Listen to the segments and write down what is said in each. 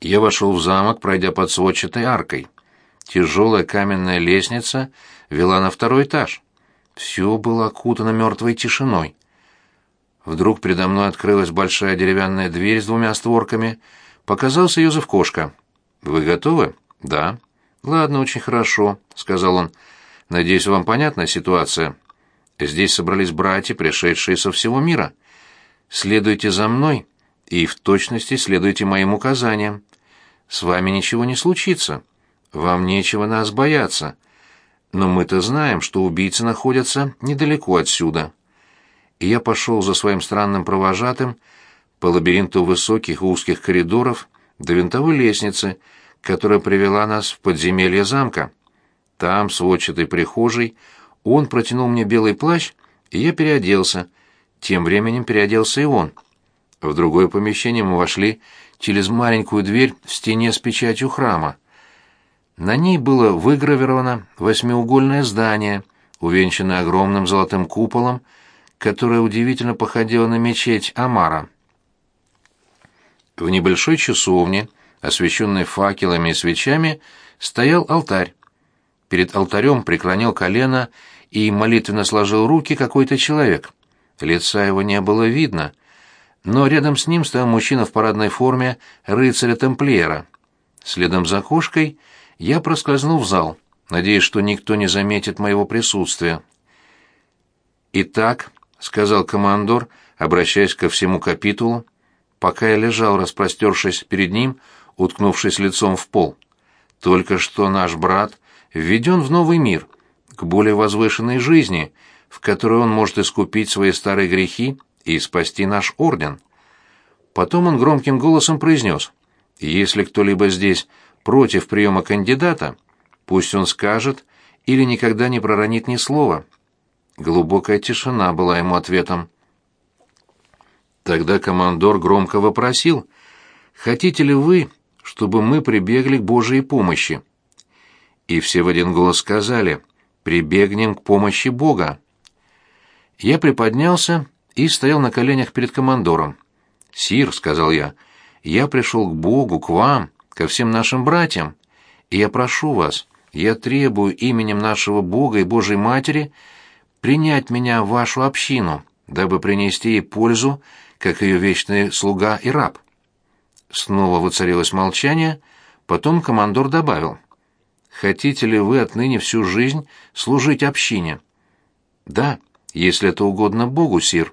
Я вошел в замок, пройдя под сводчатой аркой. Тяжелая каменная лестница вела на второй этаж. Все было окутано мертвой тишиной. Вдруг передо мной открылась большая деревянная дверь с двумя створками. Показался Юзеф Кошка. «Вы готовы?» «Да». «Ладно, очень хорошо», — сказал он. «Надеюсь, вам понятна ситуация?» «Здесь собрались братья, пришедшие со всего мира. Следуйте за мной и в точности следуйте моим указаниям. С вами ничего не случится. Вам нечего нас бояться. Но мы-то знаем, что убийцы находятся недалеко отсюда». И я пошел за своим странным провожатым по лабиринту высоких узких коридоров до винтовой лестницы, которая привела нас в подземелье замка. Там, в сводчатой прихожей, он протянул мне белый плащ, и я переоделся. Тем временем переоделся и он. В другое помещение мы вошли через маленькую дверь в стене с печатью храма. На ней было выгравировано восьмиугольное здание, увенчанное огромным золотым куполом, которое удивительно походило на мечеть Амара. В небольшой часовне, освещенной факелами и свечами, стоял алтарь. Перед алтарем преклонил колено и молитвенно сложил руки какой-то человек. Лица его не было видно, но рядом с ним стоял мужчина в парадной форме рыцаря-тамплиера. Следом за кошкой я проскользнул в зал, надеясь, что никто не заметит моего присутствия. «Итак», — сказал командор, обращаясь ко всему капитулу, пока я лежал, распростершись перед ним, уткнувшись лицом в пол. «Только что наш брат введен в новый мир, к более возвышенной жизни, в которой он может искупить свои старые грехи и спасти наш орден». Потом он громким голосом произнес, «Если кто-либо здесь против приема кандидата, пусть он скажет или никогда не проронит ни слова». Глубокая тишина была ему ответом. Тогда командор громко вопросил, «Хотите ли вы, чтобы мы прибегли к Божьей помощи?» И все в один голос сказали, «Прибегнем к помощи Бога». Я приподнялся и стоял на коленях перед командором. «Сир», — сказал я, — «я пришел к Богу, к вам, ко всем нашим братьям, и я прошу вас, я требую именем нашего Бога и Божьей Матери — принять меня в вашу общину, дабы принести ей пользу, как ее вечный слуга и раб». Снова воцарилось молчание, потом командор добавил. «Хотите ли вы отныне всю жизнь служить общине?» «Да, если это угодно Богу, сир».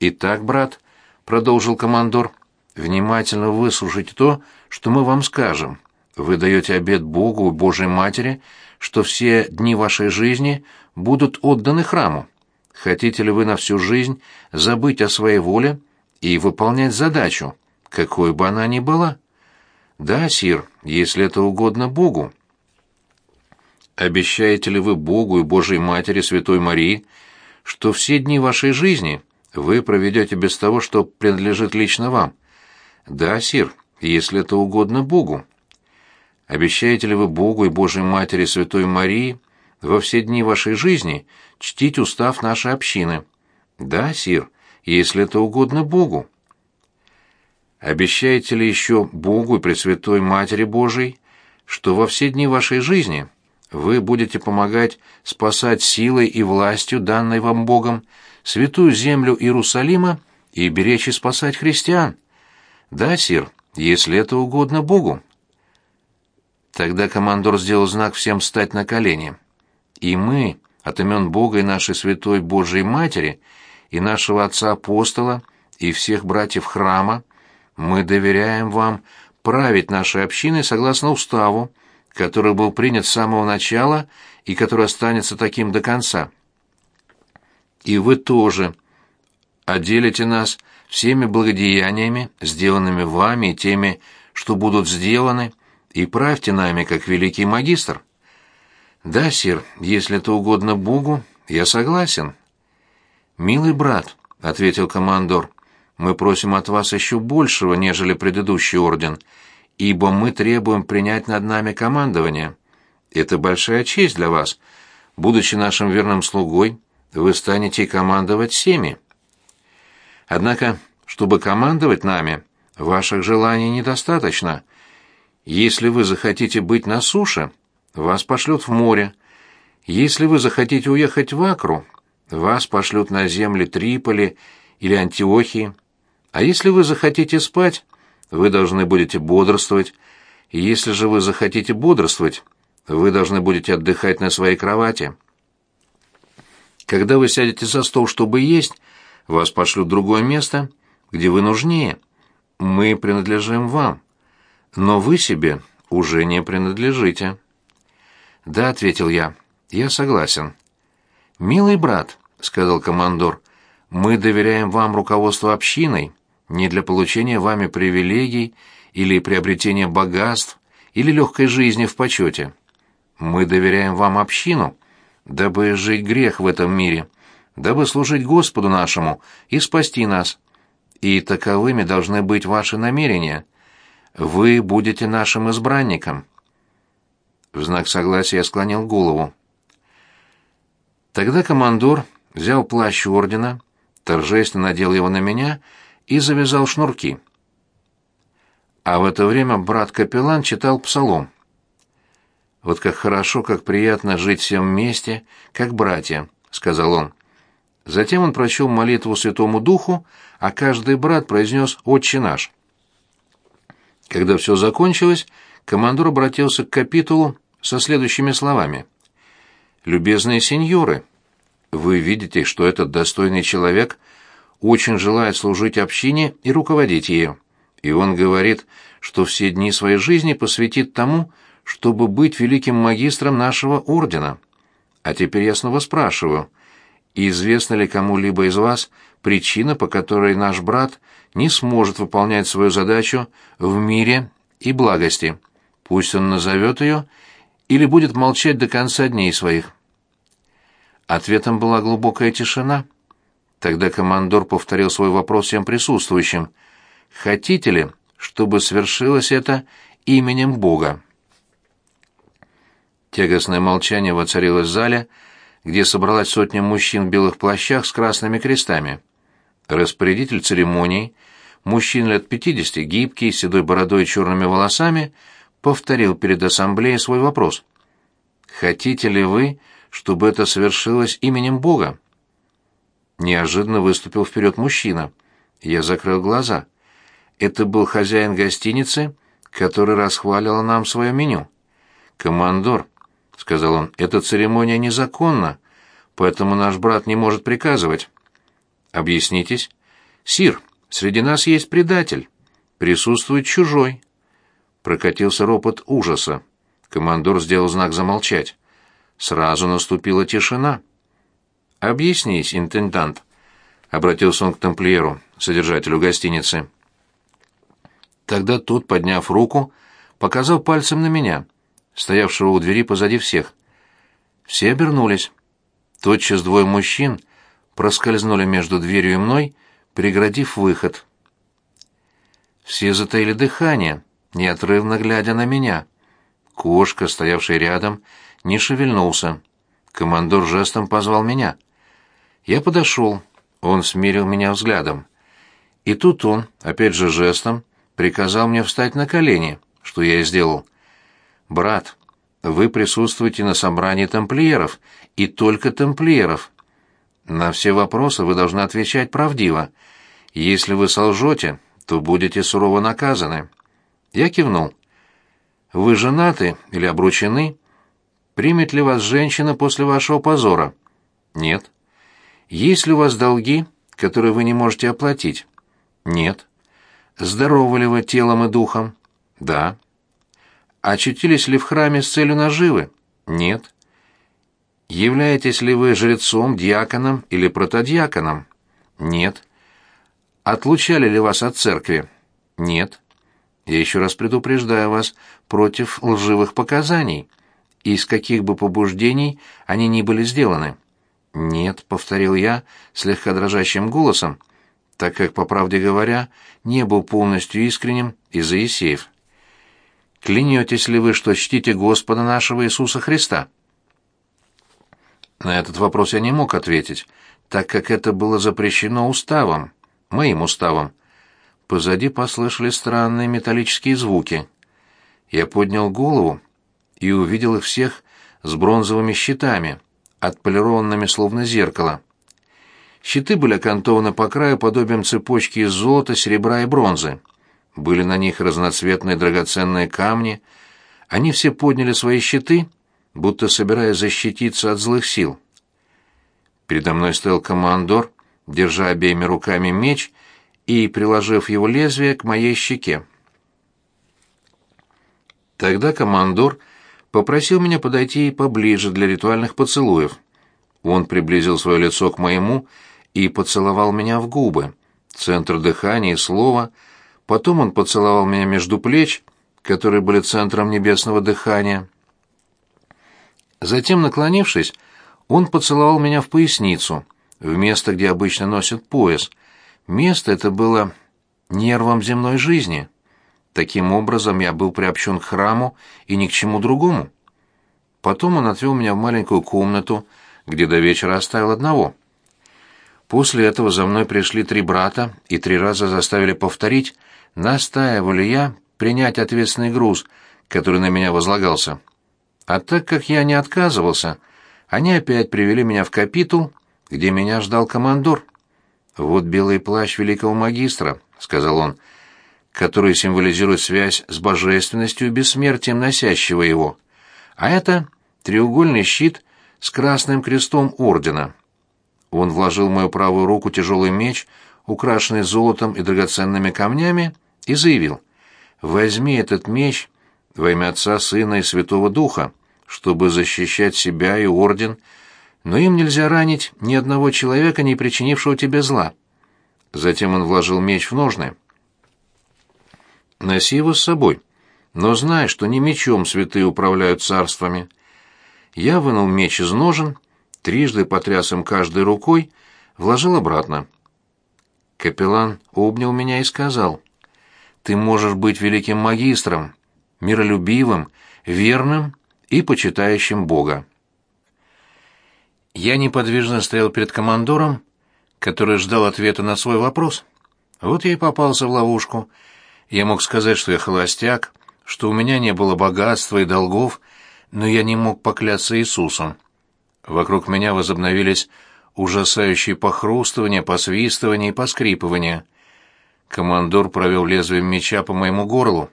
«Итак, брат», — продолжил командор, — «внимательно выслушайте то, что мы вам скажем. Вы даете обет Богу и Божьей Матери, что все дни вашей жизни будут отданы храму. Хотите ли вы на всю жизнь забыть о своей воле и выполнять задачу, какой бы она ни была? Да, сир, если это угодно Богу. Обещаете ли вы Богу и Божьей Матери Святой Марии, что все дни вашей жизни вы проведете без того, что принадлежит лично вам? Да, сир, если это угодно Богу. Обещаете ли вы Богу и Божьей Матери Святой Марии во все дни вашей жизни чтить устав нашей общины? Да, сир, если это угодно Богу. Обещаете ли еще Богу и Пресвятой Матери Божией, что во все дни вашей жизни вы будете помогать спасать силой и властью, данной вам Богом, святую землю Иерусалима и беречь и спасать христиан? Да, сир, если это угодно Богу. Тогда командор сделал знак всем встать на колени. И мы, от имен Бога и нашей святой Божией Матери, и нашего отца-апостола, и всех братьев храма, мы доверяем вам править нашей общиной согласно уставу, который был принят с самого начала и который останется таким до конца. И вы тоже отделите нас всеми благодеяниями, сделанными вами и теми, что будут сделаны, и правьте нами, как великий магистр. Да, сир, если это угодно Богу, я согласен. Милый брат, ответил командор, мы просим от вас еще большего, нежели предыдущий орден, ибо мы требуем принять над нами командование. Это большая честь для вас. Будучи нашим верным слугой, вы станете командовать всеми. Однако, чтобы командовать нами, ваших желаний недостаточно — Если вы захотите быть на суше, вас пошлют в море. Если вы захотите уехать в Акру, вас пошлют на земли Триполи или Антиохии. А если вы захотите спать, вы должны будете бодрствовать. Если же вы захотите бодрствовать, вы должны будете отдыхать на своей кровати. Когда вы сядете за стол, чтобы есть, вас пошлют в другое место, где вы нужнее. Мы принадлежим вам, но вы себе уже не принадлежите. Да, ответил я. Я согласен. Милый брат, сказал командор, мы доверяем вам руководство общиной не для получения вами привилегий или приобретения богатств или легкой жизни в почете. Мы доверяем вам общину, дабы жить грех в этом мире, дабы служить Господу нашему и спасти нас. И таковыми должны быть ваши намерения. Вы будете нашим избранником. В знак согласия склонил голову. Тогда командор взял плащ ордена, торжественно надел его на меня и завязал шнурки. А в это время брат-капеллан читал псалом. «Вот как хорошо, как приятно жить всем вместе, как братья», — сказал он. Затем он прочел молитву Святому Духу, а каждый брат произнес «Отче наш». Когда все закончилось, командор обратился к капитулу со следующими словами. «Любезные сеньоры, вы видите, что этот достойный человек очень желает служить общине и руководить ею, и он говорит, что все дни своей жизни посвятит тому, чтобы быть великим магистром нашего ордена. А теперь я снова спрашиваю, известна ли кому-либо из вас причина, по которой наш брат не сможет выполнять свою задачу в мире и благости? Пусть он назовет ее или будет молчать до конца дней своих. Ответом была глубокая тишина. Тогда командор повторил свой вопрос всем присутствующим. «Хотите ли, чтобы свершилось это именем Бога?» Тягостное молчание воцарилось в зале, где собралась сотня мужчин в белых плащах с красными крестами. Распорядитель церемонии, мужчина лет пятидесяти, гибкий, с седой бородой и черными волосами, повторил перед ассамблеей свой вопрос. «Хотите ли вы, чтобы это совершилось именем Бога?» Неожиданно выступил вперед мужчина. Я закрыл глаза. Это был хозяин гостиницы, который расхвалил нам свое меню. «Командор», — сказал он, — «эта церемония незаконна, поэтому наш брат не может приказывать». «Объяснитесь?» «Сир, среди нас есть предатель. Присутствует чужой». Прокатился ропот ужаса. Командор сделал знак замолчать. Сразу наступила тишина. «Объяснись, интендант», — обратился он к тамплиеру, содержателю гостиницы. Тогда тот, подняв руку, показал пальцем на меня — стоявшего у двери позади всех. Все обернулись. Тотчас двое мужчин проскользнули между дверью и мной, преградив выход. Все затаили дыхание, неотрывно глядя на меня. Кошка, стоявший рядом, не шевельнулся. Командор жестом позвал меня. Я подошел, он смирил меня взглядом. И тут он, опять же жестом, приказал мне встать на колени, что я и сделал. «Брат, вы присутствуете на собрании тамплиеров, и только тамплиеров. На все вопросы вы должны отвечать правдиво. Если вы солжете, то будете сурово наказаны». Я кивнул. «Вы женаты или обручены? Примет ли вас женщина после вашего позора?» «Нет». «Есть ли у вас долги, которые вы не можете оплатить?» «Нет». «Здоровы ли вы телом и духом?» «Да». Очутились ли в храме с целью наживы? Нет. Являетесь ли вы жрецом, диаконом или протодиаконом? Нет. Отлучали ли вас от церкви? Нет. Я еще раз предупреждаю вас против лживых показаний, из каких бы побуждений они ни были сделаны. Нет, повторил я слегка дрожащим голосом, так как, по правде говоря, не был полностью искренним из-за Есеев. Клянетесь ли вы, что чтите Господа нашего Иисуса Христа? На этот вопрос я не мог ответить, так как это было запрещено уставом, моим уставом. Позади послышались странные металлические звуки. Я поднял голову и увидел их всех с бронзовыми щитами, отполированными словно зеркало. Щиты были окантованы по краю подобием цепочки из золота, серебра и бронзы. Были на них разноцветные драгоценные камни. Они все подняли свои щиты, будто собираясь защититься от злых сил. Передо мной стоял командор, держа обеими руками меч и приложив его лезвие к моей щеке. Тогда командор попросил меня подойти поближе для ритуальных поцелуев. Он приблизил свое лицо к моему и поцеловал меня в губы, центр дыхания и слова. Потом он поцеловал меня между плеч, которые были центром небесного дыхания. Затем, наклонившись, он поцеловал меня в поясницу, в место, где обычно носят пояс. Место это было нервом земной жизни. Таким образом, я был приобщен к храму и ни к чему другому. Потом он отвел меня в маленькую комнату, где до вечера оставил одного. После этого за мной пришли три брата и три раза заставили повторить, настаивали я принять ответственный груз, который на меня возлагался. А так как я не отказывался, они опять привели меня в капитул, где меня ждал командор. «Вот белый плащ великого магистра», — сказал он, — «который символизирует связь с божественностью и бессмертием носящего его. А это треугольный щит с красным крестом ордена». Он вложил в мою правую руку тяжелый меч, украшенный золотом и драгоценными камнями, и заявил, «Возьми этот меч во имя Отца, Сына и Святого Духа, чтобы защищать себя и орден, но им нельзя ранить ни одного человека, не причинившего тебе зла». Затем он вложил меч в ножны. «Носи его с собой, но знай, что не мечом святые управляют царствами». Я вынул меч из ножен трижды потряс им каждой рукой, вложил обратно. Капеллан обнял меня и сказал, «Ты можешь быть великим магистром, миролюбивым, верным и почитающим Бога». Я неподвижно стоял перед командором, который ждал ответа на свой вопрос. Вот я и попался в ловушку. Я мог сказать, что я холостяк, что у меня не было богатства и долгов, но я не мог покляться Иисусом. Вокруг меня возобновились ужасающие похрустывания, посвистывания и поскрипывания. Командор провел лезвием меча по моему горлу.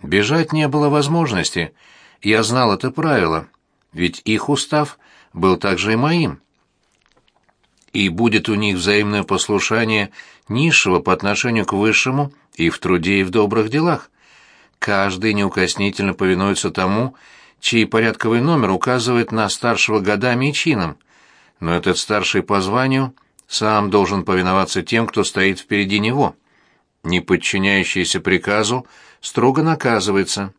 Бежать не было возможности. Я знал это правило, ведь их устав был также и моим. И будет у них взаимное послушание низшего по отношению к высшему и в труде, и в добрых делах. Каждый неукоснительно повинуется тому, чей порядковый номер указывает на старшего годами и чином, но этот старший по званию сам должен повиноваться тем, кто стоит впереди него. Не подчиняющийся приказу строго наказывается.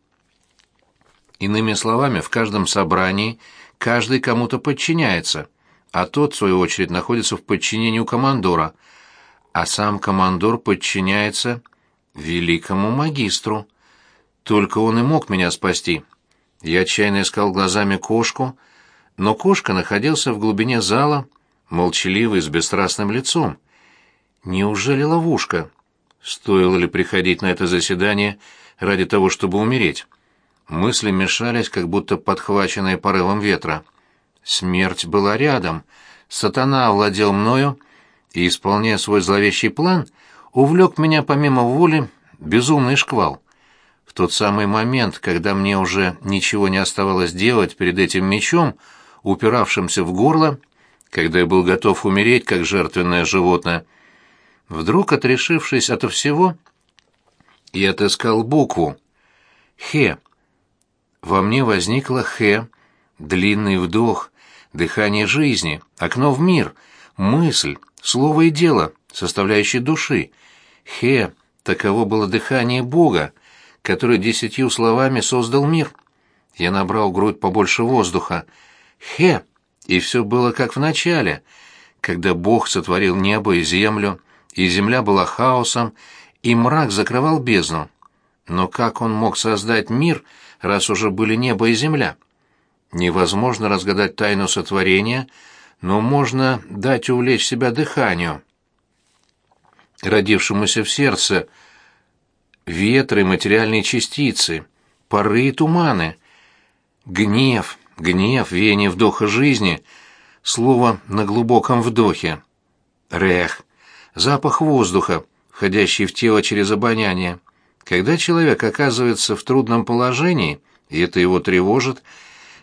Иными словами, в каждом собрании каждый кому-то подчиняется, а тот, в свою очередь, находится в подчинении у командора, а сам командор подчиняется великому магистру. Только он и мог меня спасти. Я отчаянно искал глазами кошку, но кошка находился в глубине зала, молчаливый, с бесстрастным лицом. Неужели ловушка? Стоило ли приходить на это заседание ради того, чтобы умереть? Мысли мешались, как будто подхваченные порывом ветра. Смерть была рядом. Сатана овладел мною и, исполняя свой зловещий план, увлек меня помимо воли безумный шквал тот самый момент, когда мне уже ничего не оставалось делать перед этим мечом, упиравшимся в горло, когда я был готов умереть, как жертвенное животное, вдруг, отрешившись ото всего, я отыскал букву «Хе». Во мне возникла «Хе», длинный вдох, дыхание жизни, окно в мир, мысль, слово и дело, составляющие души. «Хе» — таково было дыхание Бога, который десятью словами создал мир. Я набрал грудь побольше воздуха. Хе! И все было как в начале, когда Бог сотворил небо и землю, и земля была хаосом, и мрак закрывал бездну. Но как он мог создать мир, раз уже были небо и земля? Невозможно разгадать тайну сотворения, но можно дать увлечь себя дыханию, родившемуся в сердце, ветры, материальные частицы, пары и туманы. Гнев, гнев, веяние вдоха жизни, слово на глубоком вдохе. Рех, запах воздуха, входящий в тело через обоняние. Когда человек оказывается в трудном положении, и это его тревожит,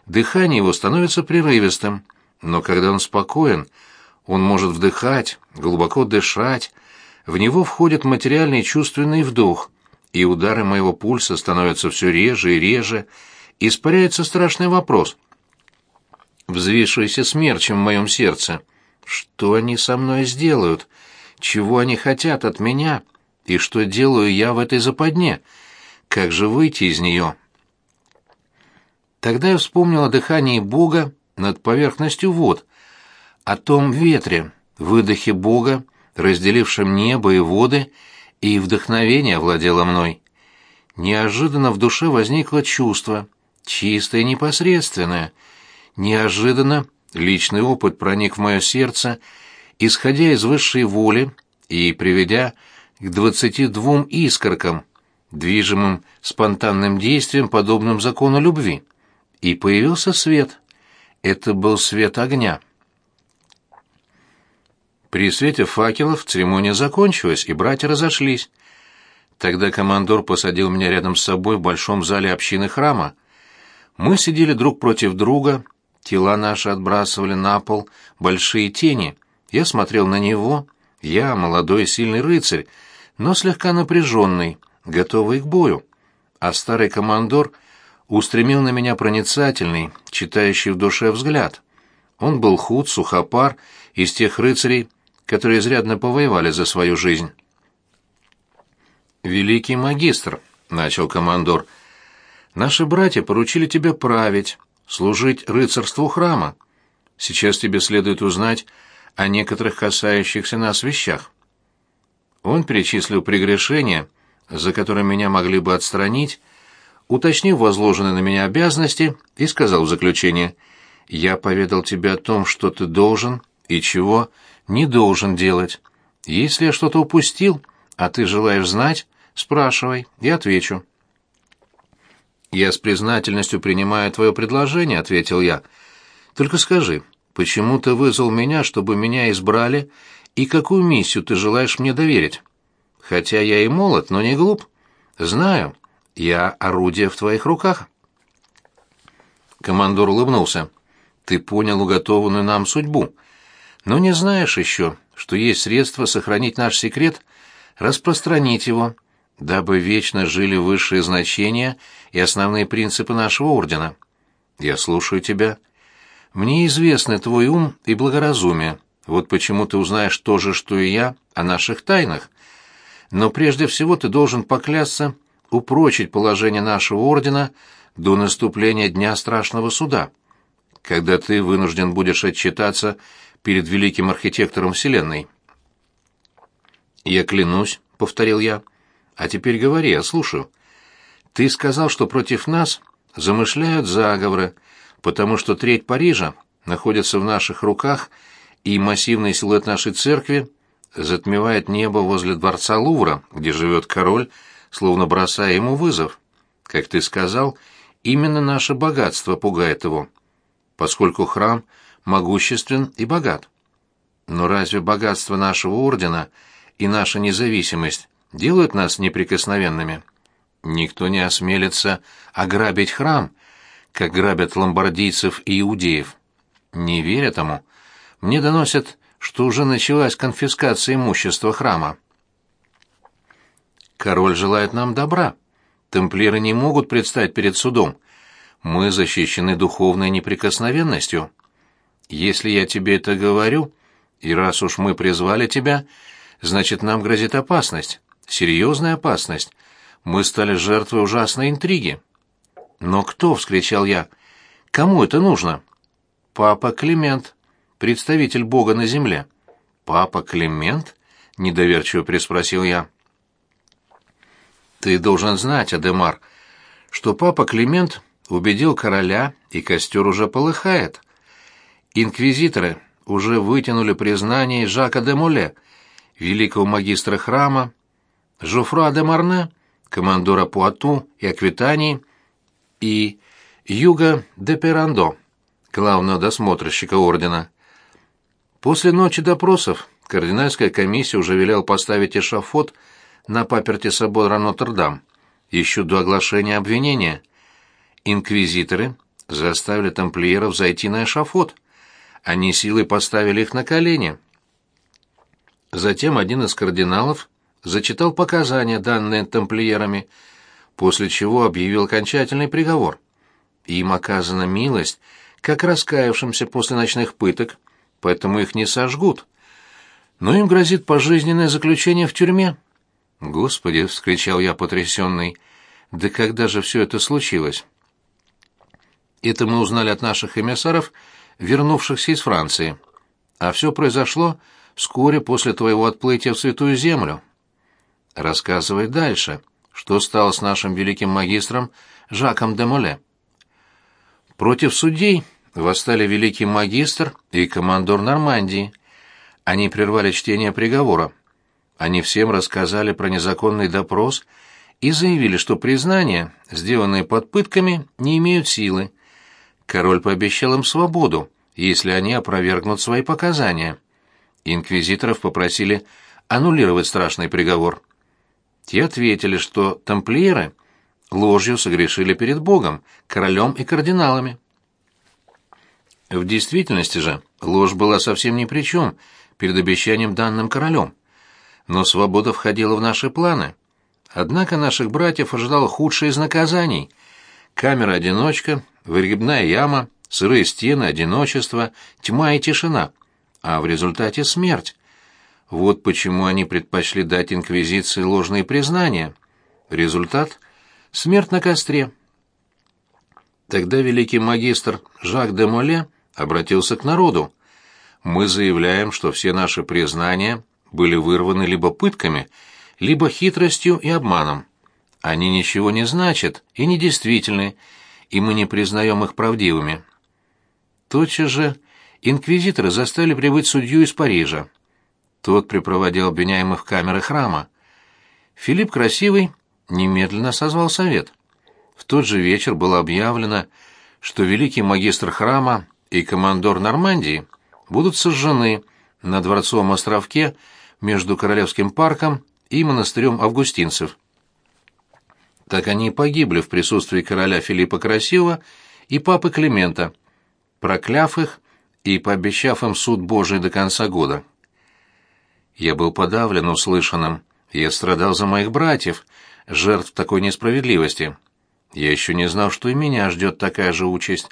дыхание его становится прерывистым, но когда он спокоен, он может вдыхать, глубоко дышать, в него входит материальный чувственный вдох, и удары моего пульса становятся все реже и реже, испаряется страшный вопрос, взвившийся смерчем в моем сердце. Что они со мной сделают? Чего они хотят от меня? И что делаю я в этой западне? Как же выйти из нее? Тогда я вспомнил о дыхании Бога над поверхностью вод, о том ветре, выдохе Бога, разделившем небо и воды, и вдохновение овладело мной. Неожиданно в душе возникло чувство, чистое и непосредственное. Неожиданно личный опыт проник в мое сердце, исходя из высшей воли и приведя к двадцати двум искоркам, движимым спонтанным действием, подобным закону любви. И появился свет. Это был свет огня. При свете факелов церемония закончилась, и братья разошлись. Тогда командор посадил меня рядом с собой в большом зале общины храма. Мы сидели друг против друга, тела наши отбрасывали на пол большие тени. Я смотрел на него, я, молодой сильный рыцарь, но слегка напряженный, готовый к бою. А старый командор устремил на меня проницательный, читающий в душе взгляд. Он был худ, сухопар, из тех рыцарей, которые изрядно повоевали за свою жизнь. «Великий магистр», — начал командор, — «наши братья поручили тебе править, служить рыцарству храма. Сейчас тебе следует узнать о некоторых касающихся нас вещах». Он перечислил прегрешения, за которые меня могли бы отстранить, уточнив возложенные на меня обязанности, и сказал в заключение, «Я поведал тебе о том, что ты должен и чего не должен делать. Если я что-то упустил, а ты желаешь знать, спрашивай, я отвечу». «Я с признательностью принимаю твое предложение», — ответил я. «Только скажи, почему ты вызвал меня, чтобы меня избрали, и какую миссию ты желаешь мне доверить? Хотя я и молод, но не глуп. Знаю, я орудие в твоих руках». Командор улыбнулся. «Ты понял уготованную нам судьбу, но не знаешь еще, что есть средства сохранить наш секрет, распространить его, дабы вечно жили высшие значения и основные принципы нашего ордена. Я слушаю тебя. Мне известны твой ум и благоразумие. Вот почему ты узнаешь то же, что и я, о наших тайнах. Но прежде всего ты должен поклясться упрочить положение нашего ордена до наступления дня страшного суда, когда ты вынужден будешь отчитаться перед великим архитектором Вселенной. «Я клянусь», — повторил я. «А теперь говори, я слушаю. Ты сказал, что против нас замышляют заговоры, потому что треть Парижа находится в наших руках, и массивный силуэт нашей церкви затмевает небо возле дворца Лувра, где живет король, словно бросая ему вызов. Как ты сказал, именно наше богатство пугает его, поскольку храм могуществен и богат. Но разве богатство нашего ордена и наша независимость делают нас неприкосновенными? Никто не осмелится ограбить храм, как грабят ломбардийцев и иудеев. Не веря тому, мне доносят, что уже началась конфискация имущества храма. Король желает нам добра. Темплиры не могут предстать перед судом. Мы защищены духовной неприкосновенностью. Если я тебе это говорю, и раз уж мы призвали тебя, значит, нам грозит опасность, серьезная опасность. Мы стали жертвой ужасной интриги. Но кто, вскричал я, кому это нужно? Папа Климент, представитель Бога на земле. Папа Климент? недоверчиво приспросил я. Ты должен знать, Адемар, что папа Климент убедил короля, и костер уже полыхает. Инквизиторы уже вытянули признание Жака де Моле, великого магистра храма, Жофруа де Марне, командора Пуату и Аквитании, и Юга де Перандо, главного досмотрщика ордена. После ночи допросов кардинальская комиссия уже велела поставить эшафот на паперте собора Нотр-Дам, еще до оглашения обвинения. Инквизиторы заставили тамплиеров зайти на эшафот. Они силой поставили их на колени. Затем один из кардиналов зачитал показания, данные тамплиерами, после чего объявил окончательный приговор. Им оказана милость, как раскаявшимся после ночных пыток, поэтому их не сожгут. Но им грозит пожизненное заключение в тюрьме. «Господи!» — вскричал я потрясенный. «Да когда же все это случилось?» Это мы узнали от наших эмиссаров, вернувшихся из Франции. А все произошло вскоре после твоего отплытия в Святую Землю. Рассказывай дальше, что стало с нашим великим магистром Жаком де Моле. Против судей восстали великий магистр и командор Нормандии. Они прервали чтение приговора. Они всем рассказали про незаконный допрос и заявили, что признания, сделанные под пытками, не имеют силы. Король пообещал им свободу, если они опровергнут свои показания. Инквизиторов попросили аннулировать страшный приговор. Те ответили, что тамплиеры ложью согрешили перед Богом, королем и кардиналами. В действительности же ложь была совсем ни при чем перед обещанием данным королем. Но свобода входила в наши планы. Однако наших братьев ожидало худшее из наказаний. Камера-одиночка, выгребная яма, сырые стены, одиночество, тьма и тишина. А в результате смерть. Вот почему они предпочли дать инквизиции ложные признания. Результат — смерть на костре. Тогда великий магистр Жак де Моле обратился к народу. Мы заявляем, что все наши признания были вырваны либо пытками, либо хитростью и обманом. Они ничего не значат и недействительны, и мы не признаем их правдивыми. Тотчас же инквизиторы заставили прибыть судью из Парижа. Тот припроводил обвиняемых в камеры храма. Филипп Красивый немедленно созвал совет. В тот же вечер было объявлено, что великий магистр храма и командор Нормандии будут сожжены на Дворцовом островке между Королевским парком и монастырем августинцев. Так они и погибли в присутствии короля Филиппа Красивого и папы Климента, прокляв их и пообещав им суд Божий до конца года. Я был подавлен услышанным, я страдал за моих братьев, жертв такой несправедливости. Я еще не знал, что и меня ждет такая же участь.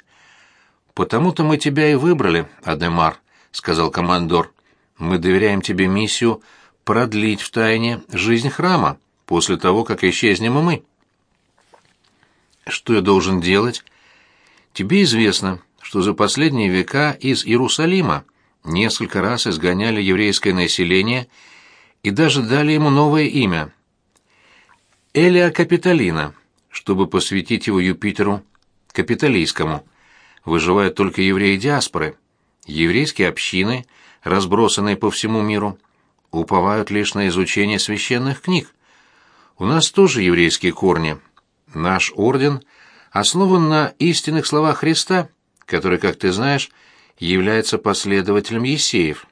«Потому-то мы тебя и выбрали, Адемар», — сказал командор. «Мы доверяем тебе миссию продлить в тайне жизнь храма после того, как исчезнем и мы». «Что я должен делать?» «Тебе известно, что за последние века из Иерусалима несколько раз изгоняли еврейское население и даже дали ему новое имя — Элия Капитолина, чтобы посвятить его Юпитеру Капитолийскому. Выживают только евреи диаспоры. Еврейские общины, разбросанные по всему миру, уповают лишь на изучение священных книг. У нас тоже еврейские корни. Наш орден основан на истинных словах Христа, который, как ты знаешь, является последователем Есеев.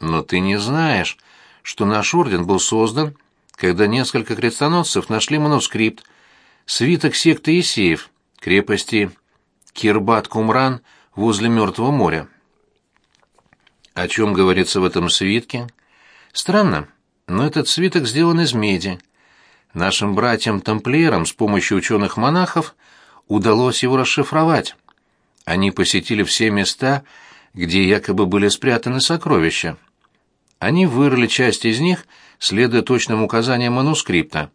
Но ты не знаешь, что наш орден был создан, когда несколько крестоносцев нашли манускрипт, свиток секты Есеев, крепости Кирбат-Кумран возле Мертвого моря. О чем говорится в этом свитке? Странно, но этот свиток сделан из меди. Нашим братьям-тамплиерам с помощью ученых-монахов удалось его расшифровать. Они посетили все места, где якобы были спрятаны сокровища. Они вырыли часть из них, следуя точным указаниям манускрипта.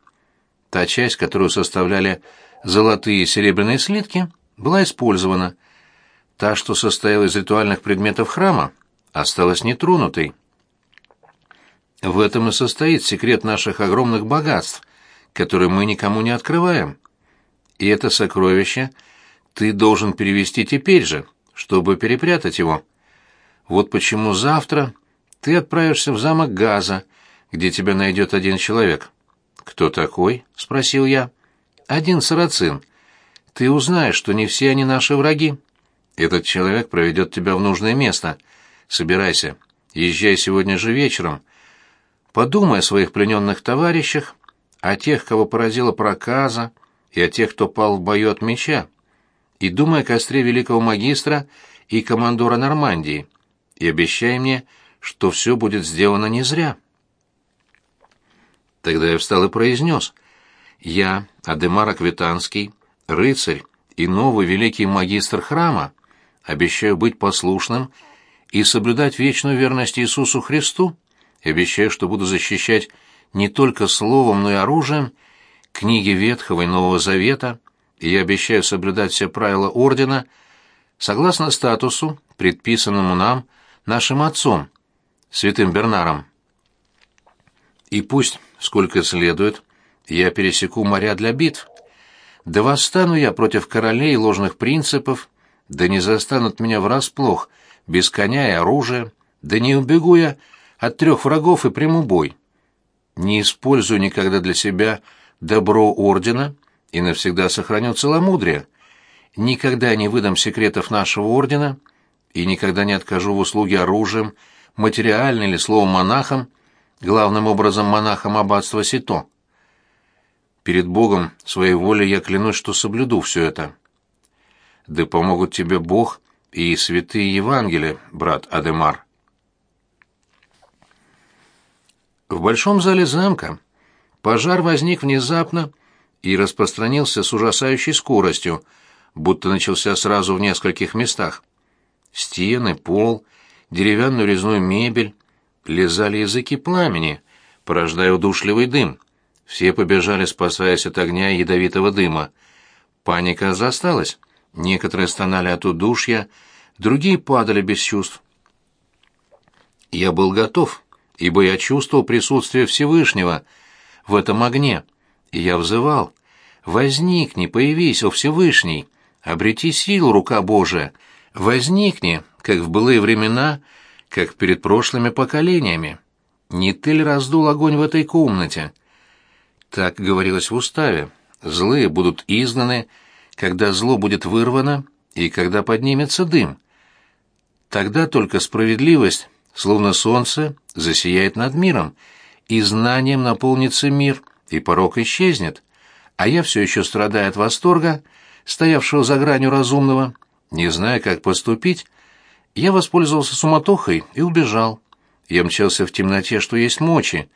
Та часть, которую составляли золотые и серебряные слитки, была использована. Та, что состояла из ритуальных предметов храма, осталась нетронутой. В этом и состоит секрет наших огромных богатств, которые мы никому не открываем. И это сокровище — ты должен перевести теперь же, чтобы перепрятать его. Вот почему завтра ты отправишься в замок Газа, где тебя найдет один человек. Кто такой? спросил я. Один сарацин. ты узнаешь, что не все они наши враги. Этот человек проведет тебя в нужное место. Собирайся, езжай сегодня же вечером. Подумай о своих плененных товарищах, о тех, кого поразила проказа, и о тех, кто пал в бою от меча. И думай о костре великого магистра и командора Нормандии, и обещай мне, что все будет сделано не зря». Тогда я встал и произнес. «Я, Адемар Аквитанский, рыцарь и новый великий магистр храма, обещаю быть послушным и соблюдать вечную верность Иисусу Христу, и обещаю, что буду защищать не только словом, но и оружием книги Ветхого и Нового Завета, и я обещаю соблюдать все правила Ордена согласно статусу, предписанному нам, нашим отцом, святым Бернаром. И пусть сколько следует, я пересеку моря для битв. Да восстану я против королей и ложных принципов, да не застанут меня врасплох, без коня и оружия, да не убегу я от трех врагов и приму бой. Не использую никогда для себя добро ордена и навсегда сохраню целомудрие. Никогда не выдам секретов нашего ордена и никогда не откажу в услуге оружием, материально или словом монахам, главным образом монахом аббатства Сито. Перед Богом своей волей я клянусь, что соблюду все это. Да помогут тебе Бог и святые Евангелия, брат Адемар. В большом зале замка пожар возник внезапно и распространился с ужасающей скоростью, будто начался сразу в нескольких местах. Стены, пол, деревянную резную мебель, лизали языки пламени, порождая удушливый дым. Все побежали, спасаясь от огня и ядовитого дыма. Паника засталась. Некоторые стонали от удушья, другие падали без чувств. Я был готов, ибо я чувствовал присутствие Всевышнего в этом огне, и я взывал «Возникни, появись, о Всевышний, обрети силу, рука Божия, возникни, как в былые времена, — как перед прошлыми поколениями. Не ты ли раздул огонь в этой комнате? Так говорилось в уставе. Злые будут изгнаны, когда зло будет вырвано и когда поднимется дым. Тогда только справедливость, словно солнце, засияет над миром, и знанием наполнится мир, и порог исчезнет. А я все еще страдаю от восторга, стоявшего за гранью разумного, не зная, как поступить, я воспользовался суматохой и убежал. Я мчался в темноте, что есть мочи.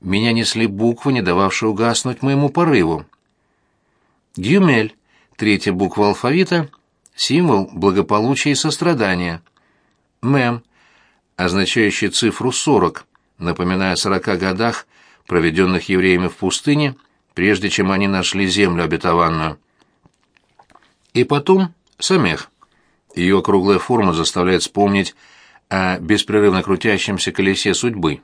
Меня несли буквы, не дававшие угаснуть моему порыву. Гюмель, третья буква алфавита, символ благополучия и сострадания. Мем, означающий цифру 40, напоминая о сорока годах, проведенных евреями в пустыне, прежде чем они нашли землю обетованную. И потом самех. Ее круглая форма заставляет вспомнить о беспрерывно крутящемся колесе судьбы.